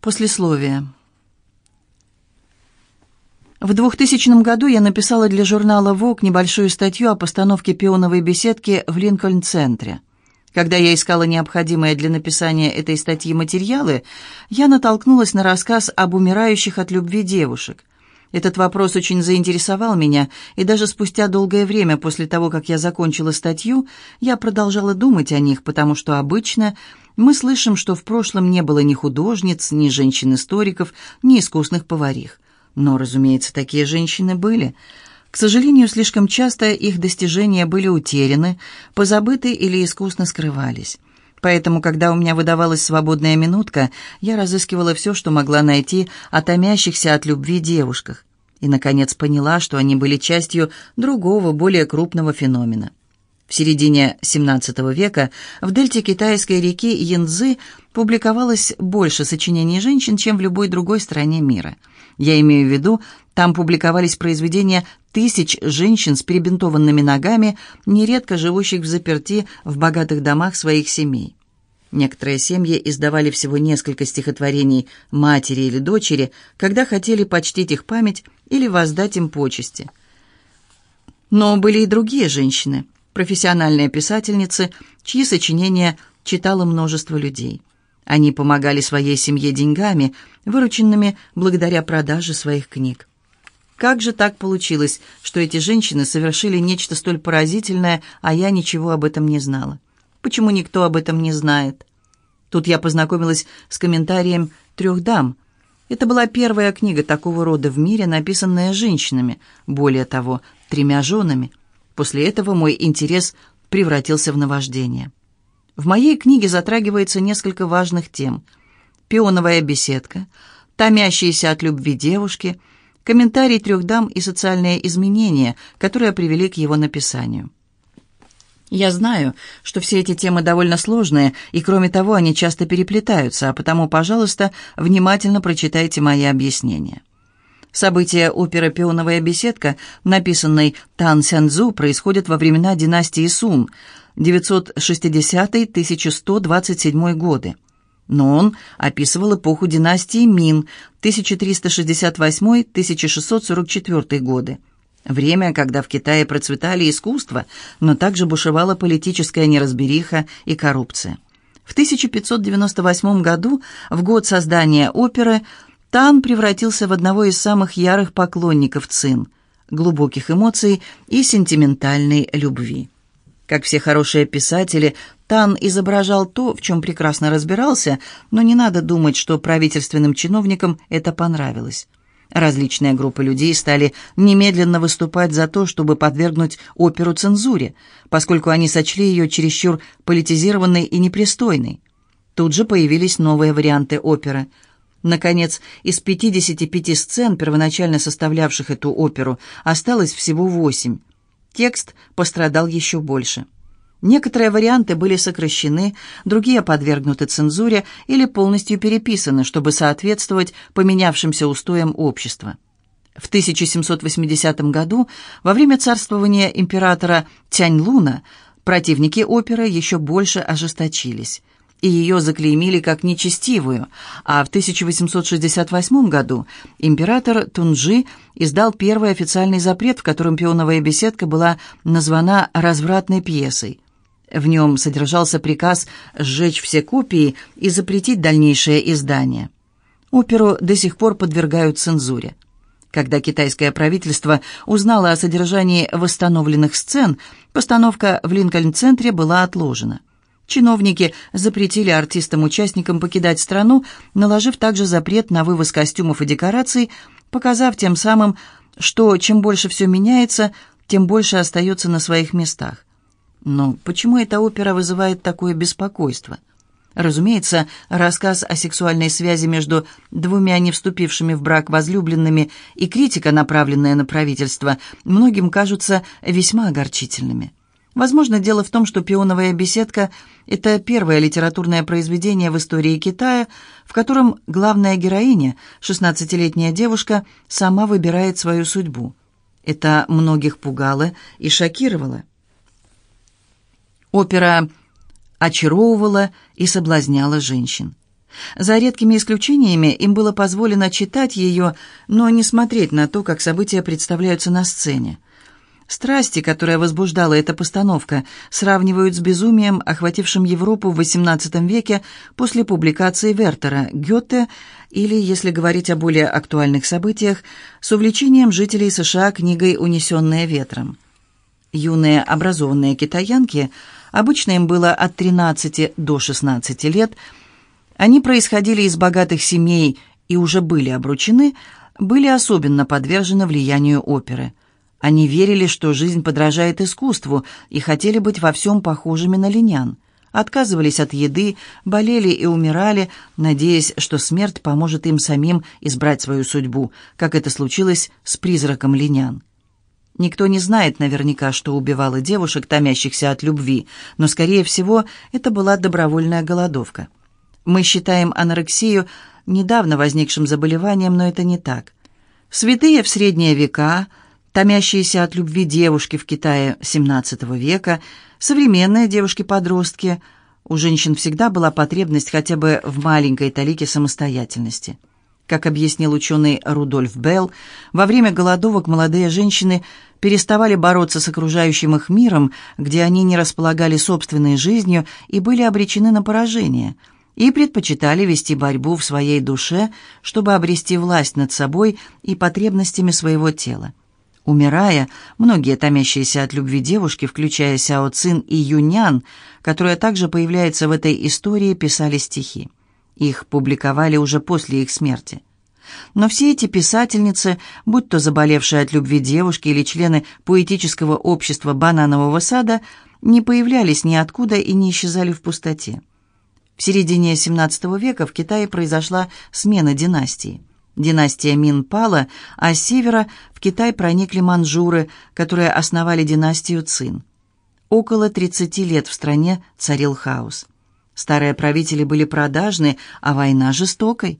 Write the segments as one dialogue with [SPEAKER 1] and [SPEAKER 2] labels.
[SPEAKER 1] Послесловие. В 2000 году я написала для журнала Vogue небольшую статью о постановке пионовой беседки в Линкольн-центре. Когда я искала необходимые для написания этой статьи материалы, я натолкнулась на рассказ об умирающих от любви девушек. Этот вопрос очень заинтересовал меня, и даже спустя долгое время после того, как я закончила статью, я продолжала думать о них, потому что обычно мы слышим, что в прошлом не было ни художниц, ни женщин-историков, ни искусных поварих. Но, разумеется, такие женщины были. К сожалению, слишком часто их достижения были утеряны, позабыты или искусно скрывались. Поэтому, когда у меня выдавалась свободная минутка, я разыскивала все, что могла найти о томящихся от любви девушках. И, наконец, поняла, что они были частью другого, более крупного феномена. В середине XVII века в дельте китайской реки Янцзы публиковалось больше сочинений женщин, чем в любой другой стране мира. Я имею в виду, там публиковались произведения тысяч женщин с перебинтованными ногами, нередко живущих в заперти в богатых домах своих семей. Некоторые семьи издавали всего несколько стихотворений матери или дочери, когда хотели почтить их память или воздать им почести. Но были и другие женщины – профессиональные писательницы, чьи сочинения читало множество людей. Они помогали своей семье деньгами, вырученными благодаря продаже своих книг. Как же так получилось, что эти женщины совершили нечто столь поразительное, а я ничего об этом не знала? Почему никто об этом не знает? Тут я познакомилась с комментарием трех дам. Это была первая книга такого рода в мире, написанная женщинами, более того, тремя женами. После этого мой интерес превратился в наваждение. В моей книге затрагивается несколько важных тем. Пионовая беседка, томящиеся от любви девушки, комментарий трех дам и социальные изменения, которые привели к его написанию. Я знаю, что все эти темы довольно сложные, и кроме того, они часто переплетаются, а потому, пожалуйста, внимательно прочитайте мои объяснения. События оперы «Пионовая беседка», написанной Тан Сянцзу, происходят во времена династии Сун, 960-1127 годы. Но он описывал эпоху династии Мин, 1368-1644 годы. Время, когда в Китае процветали искусство, но также бушевала политическая неразбериха и коррупция. В 1598 году, в год создания оперы, Тан превратился в одного из самых ярых поклонников Цин, глубоких эмоций и сентиментальной любви. Как все хорошие писатели, Тан изображал то, в чем прекрасно разбирался, но не надо думать, что правительственным чиновникам это понравилось. Различные группы людей стали немедленно выступать за то, чтобы подвергнуть оперу цензуре, поскольку они сочли ее чересчур политизированной и непристойной. Тут же появились новые варианты оперы – Наконец, из 55 сцен, первоначально составлявших эту оперу, осталось всего восемь. Текст пострадал еще больше. Некоторые варианты были сокращены, другие подвергнуты цензуре или полностью переписаны, чтобы соответствовать поменявшимся устоям общества. В 1780 году, во время царствования императора Тяньлуна, противники оперы еще больше ожесточились и ее заклеймили как нечестивую, а в 1868 году император Тунджи издал первый официальный запрет, в котором пионовая беседка была названа развратной пьесой. В нем содержался приказ сжечь все копии и запретить дальнейшее издание. Оперу до сих пор подвергают цензуре. Когда китайское правительство узнало о содержании восстановленных сцен, постановка в Линкольн-центре была отложена. Чиновники запретили артистам-участникам покидать страну, наложив также запрет на вывоз костюмов и декораций, показав тем самым, что чем больше все меняется, тем больше остается на своих местах. Но почему эта опера вызывает такое беспокойство? Разумеется, рассказ о сексуальной связи между двумя не вступившими в брак возлюбленными и критика, направленная на правительство, многим кажутся весьма огорчительными. Возможно, дело в том, что «Пионовая беседка» — это первое литературное произведение в истории Китая, в котором главная героиня, 16-летняя девушка, сама выбирает свою судьбу. Это многих пугало и шокировало. Опера очаровывала и соблазняла женщин. За редкими исключениями им было позволено читать ее, но не смотреть на то, как события представляются на сцене. Страсти, которая возбуждала эта постановка, сравнивают с безумием, охватившим Европу в XVIII веке после публикации Вертера, Гёте, или, если говорить о более актуальных событиях, с увлечением жителей США книгой «Унесенная ветром». Юные образованные китаянки, обычно им было от 13 до 16 лет, они происходили из богатых семей и уже были обручены, были особенно подвержены влиянию оперы – они верили, что жизнь подражает искусству, и хотели быть во всем похожими на линян. Отказывались от еды, болели и умирали, надеясь, что смерть поможет им самим избрать свою судьбу, как это случилось с призраком линян. Никто не знает наверняка, что убивало девушек, томящихся от любви, но, скорее всего, это была добровольная голодовка. Мы считаем анорексию недавно возникшим заболеванием, но это не так. Святые в средние века – томящиеся от любви девушки в Китае XVII века, современные девушки-подростки. У женщин всегда была потребность хотя бы в маленькой талике самостоятельности. Как объяснил ученый Рудольф Белл, во время голодовок молодые женщины переставали бороться с окружающим их миром, где они не располагали собственной жизнью и были обречены на поражение, и предпочитали вести борьбу в своей душе, чтобы обрести власть над собой и потребностями своего тела. Умирая, многие томящиеся от любви девушки, включая Сяо Цин и Юнян, которая также появляется в этой истории, писали стихи. Их публиковали уже после их смерти. Но все эти писательницы, будь то заболевшие от любви девушки или члены поэтического общества бананового сада, не появлялись ниоткуда и не исчезали в пустоте. В середине XVII века в Китае произошла смена династии. Династия Мин пала, а с севера в Китай проникли манжуры, которые основали династию Цин. Около 30 лет в стране царил хаос. Старые правители были продажны, а война жестокой.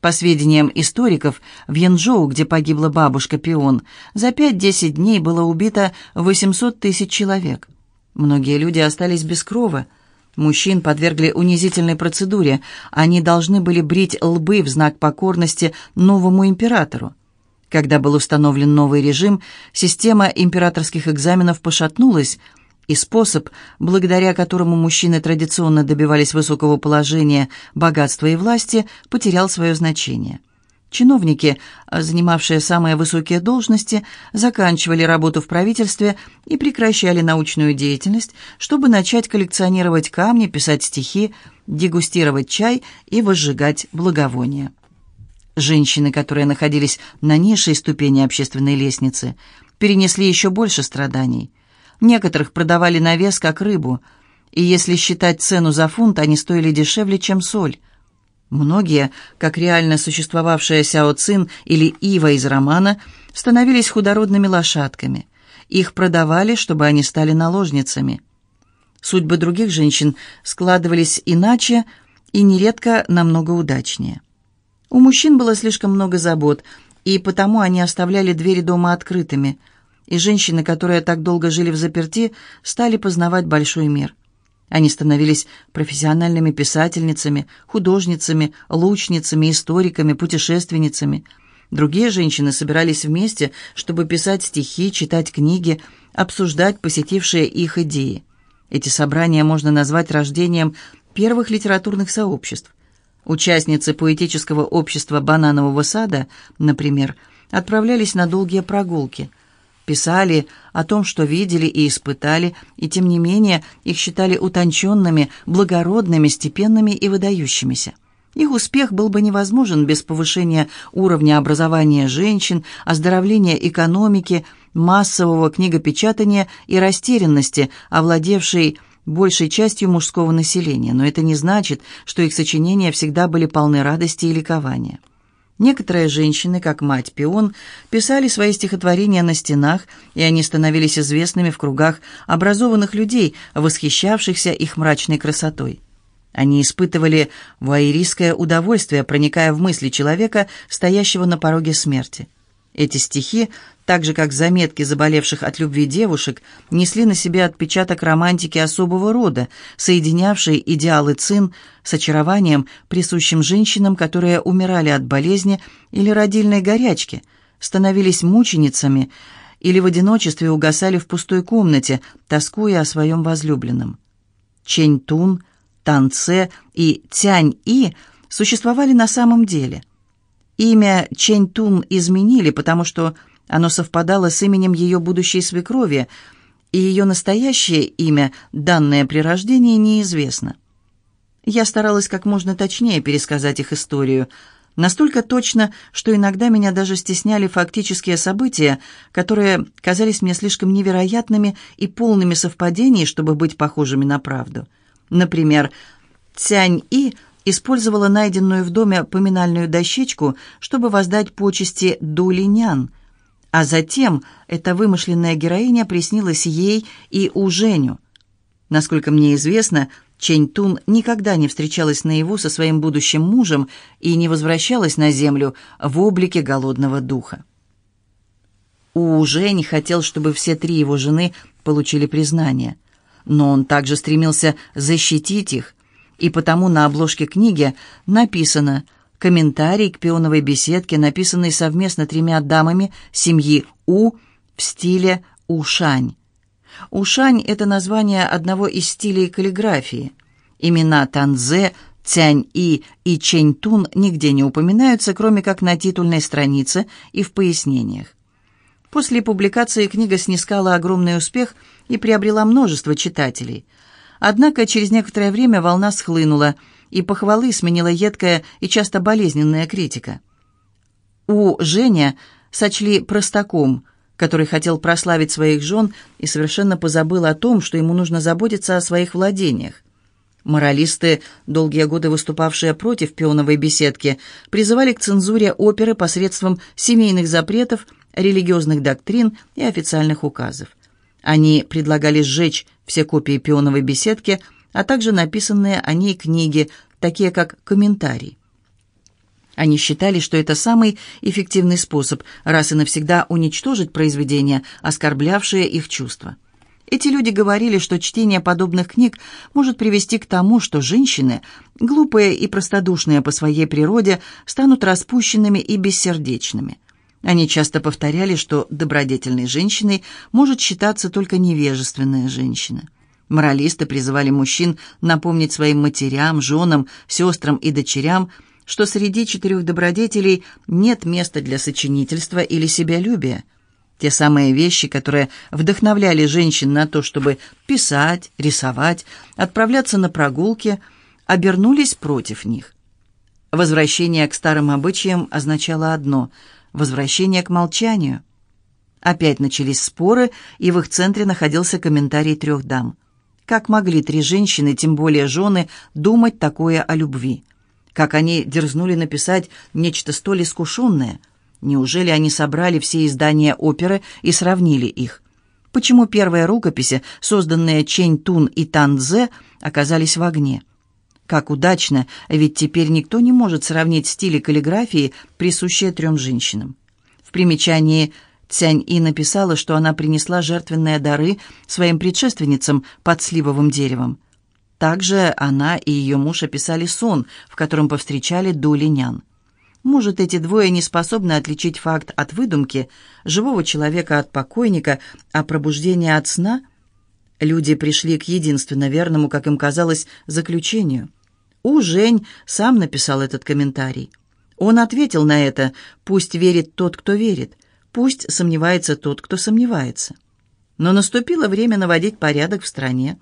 [SPEAKER 1] По сведениям историков, в Янчжоу, где погибла бабушка Пион, за 5-10 дней было убито 800 тысяч человек. Многие люди остались без крова – Мужчин подвергли унизительной процедуре. Они должны были брить лбы в знак покорности новому императору. Когда был установлен новый режим, система императорских экзаменов пошатнулась, и способ, благодаря которому мужчины традиционно добивались высокого положения, богатства и власти, потерял свое значение. Чиновники, занимавшие самые высокие должности, заканчивали работу в правительстве и прекращали научную деятельность, чтобы начать коллекционировать камни, писать стихи, дегустировать чай и возжигать благовония. Женщины, которые находились на низшей ступени общественной лестницы, перенесли еще больше страданий. Некоторых продавали на вес, как рыбу, и если считать цену за фунт, они стоили дешевле, чем соль – Многие, как реально существовавшая Сяо Цин или Ива из романа, становились худородными лошадками. Их продавали, чтобы они стали наложницами. Судьбы других женщин складывались иначе и нередко намного удачнее. У мужчин было слишком много забот, и потому они оставляли двери дома открытыми, и женщины, которые так долго жили в заперти, стали познавать большой мир – они становились профессиональными писательницами, художницами, лучницами, историками, путешественницами. Другие женщины собирались вместе, чтобы писать стихи, читать книги, обсуждать посетившие их идеи. Эти собрания можно назвать рождением первых литературных сообществ. Участницы поэтического общества «Бананового сада», например, отправлялись на долгие прогулки – писали о том, что видели и испытали, и тем не менее их считали утонченными, благородными, степенными и выдающимися. Их успех был бы невозможен без повышения уровня образования женщин, оздоровления экономики, массового книгопечатания и растерянности, овладевшей большей частью мужского населения, но это не значит, что их сочинения всегда были полны радости и ликования. Некоторые женщины, как мать Пион, писали свои стихотворения на стенах, и они становились известными в кругах образованных людей, восхищавшихся их мрачной красотой. Они испытывали вуайеристское удовольствие, проникая в мысли человека, стоящего на пороге смерти. Эти стихи, так же как заметки заболевших от любви девушек, несли на себе отпечаток романтики особого рода, соединявшей идеалы цин с очарованием, присущим женщинам, которые умирали от болезни или родильной горячки, становились мученицами или в одиночестве угасали в пустой комнате, тоскуя о своем возлюбленном. Чень-Тун, Танце и Тянь-И существовали на самом деле – Имя Чэнь-Тун изменили, потому что оно совпадало с именем ее будущей свекрови, и ее настоящее имя, данное при рождении, неизвестно. Я старалась как можно точнее пересказать их историю, настолько точно, что иногда меня даже стесняли фактические события, которые казались мне слишком невероятными и полными совпадений, чтобы быть похожими на правду. Например, Цянь-И использовала найденную в доме поминальную дощечку, чтобы воздать почести Дулинян, а затем эта вымышленная героиня приснилась ей и у Женю. Насколько мне известно, Чень Тун никогда не встречалась наяву со своим будущим мужем и не возвращалась на землю в облике голодного духа. У Жень хотел, чтобы все три его жены получили признание, но он также стремился защитить их, и потому на обложке книги написано «Комментарий к пионовой беседке, написанный совместно тремя дамами семьи У в стиле Ушань». Ушань – это название одного из стилей каллиграфии. Имена Танзе, Цянь-И и Чэнь-Тун нигде не упоминаются, кроме как на титульной странице и в пояснениях. После публикации книга снискала огромный успех и приобрела множество читателей – Однако через некоторое время волна схлынула, и похвалы сменила едкая и часто болезненная критика. У Женя сочли простаком, который хотел прославить своих жен и совершенно позабыл о том, что ему нужно заботиться о своих владениях. Моралисты, долгие годы выступавшие против пионовой беседки, призывали к цензуре оперы посредством семейных запретов, религиозных доктрин и официальных указов. Они предлагали сжечь все копии пионовой беседки, а также написанные о ней книги, такие как комментарий. Они считали, что это самый эффективный способ раз и навсегда уничтожить произведения, оскорблявшие их чувства. Эти люди говорили, что чтение подобных книг может привести к тому, что женщины, глупые и простодушные по своей природе, станут распущенными и бессердечными. Они часто повторяли, что добродетельной женщиной может считаться только невежественная женщина. Моралисты призывали мужчин напомнить своим матерям, женам, сестрам и дочерям, что среди четырех добродетелей нет места для сочинительства или себялюбия. Те самые вещи, которые вдохновляли женщин на то, чтобы писать, рисовать, отправляться на прогулки, обернулись против них. Возвращение к старым обычаям означало одно – возвращение к молчанию. Опять начались споры, и в их центре находился комментарий трех дам. Как могли три женщины, тем более жены, думать такое о любви? Как они дерзнули написать нечто столь искушенное? Неужели они собрали все издания оперы и сравнили их? Почему первые рукописи, созданные Чень Тун и Тан Цзэ, оказались в огне? Как удачно, ведь теперь никто не может сравнить стили каллиграфии, присущие трем женщинам. В примечании Цянь-И написала, что она принесла жертвенные дары своим предшественницам под сливовым деревом. Также она и ее муж описали сон, в котором повстречали Ду Линян. Может, эти двое не способны отличить факт от выдумки, живого человека от покойника, а пробуждение от сна – Люди пришли к единственно верному, как им казалось, заключению. У Жень сам написал этот комментарий. Он ответил на это «Пусть верит тот, кто верит, пусть сомневается тот, кто сомневается». Но наступило время наводить порядок в стране.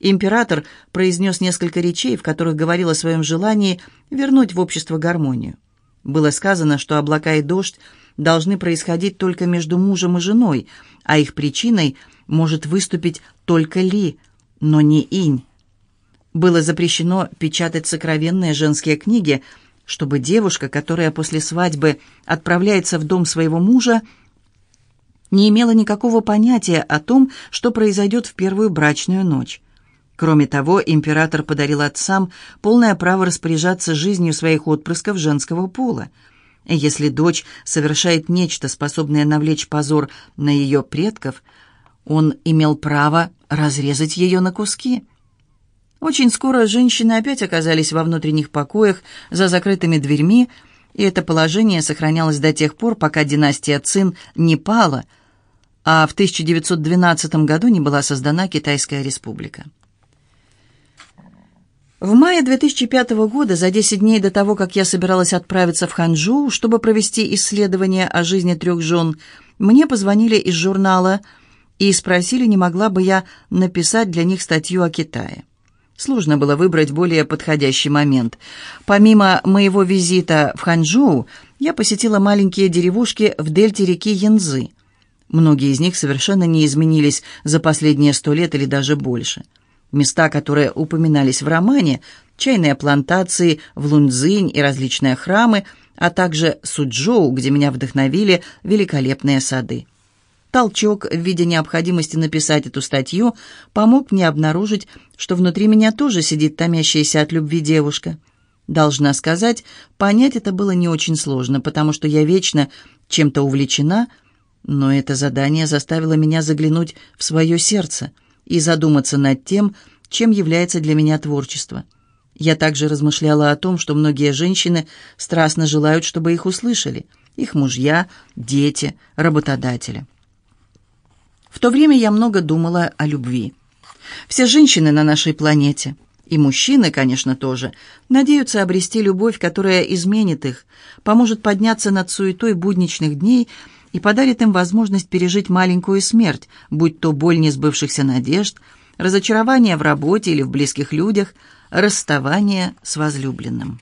[SPEAKER 1] Император произнес несколько речей, в которых говорил о своем желании вернуть в общество гармонию. Было сказано, что облака и дождь должны происходить только между мужем и женой, а их причиной может выступить только Ли, но не Инь. Было запрещено печатать сокровенные женские книги, чтобы девушка, которая после свадьбы отправляется в дом своего мужа, не имела никакого понятия о том, что произойдет в первую брачную ночь. Кроме того, император подарил отцам полное право распоряжаться жизнью своих отпрысков женского пола – Если дочь совершает нечто, способное навлечь позор на ее предков, он имел право разрезать ее на куски. Очень скоро женщины опять оказались во внутренних покоях за закрытыми дверьми, и это положение сохранялось до тех пор, пока династия Цин не пала, а в 1912 году не была создана Китайская республика. В мае 2005 года, за 10 дней до того, как я собиралась отправиться в Ханчжоу, чтобы провести исследование о жизни трех жен, мне позвонили из журнала и спросили, не могла бы я написать для них статью о Китае. Сложно было выбрать более подходящий момент. Помимо моего визита в Ханчжоу, я посетила маленькие деревушки в дельте реки Янзы. Многие из них совершенно не изменились за последние сто лет или даже больше. Места, которые упоминались в романе, чайные плантации в Лунцзинь и различные храмы, а также Суджоу, где меня вдохновили великолепные сады. Толчок в виде необходимости написать эту статью помог мне обнаружить, что внутри меня тоже сидит томящаяся от любви девушка. Должна сказать, понять это было не очень сложно, потому что я вечно чем-то увлечена, но это задание заставило меня заглянуть в свое сердце и задуматься над тем, чем является для меня творчество. Я также размышляла о том, что многие женщины страстно желают, чтобы их услышали, их мужья, дети, работодатели. В то время я много думала о любви. Все женщины на нашей планете, и мужчины, конечно, тоже, надеются обрести любовь, которая изменит их, поможет подняться над суетой будничных дней и подарит им возможность пережить маленькую смерть, будь то боль несбывшихся надежд, разочарование в работе или в близких людях, расставание с возлюбленным.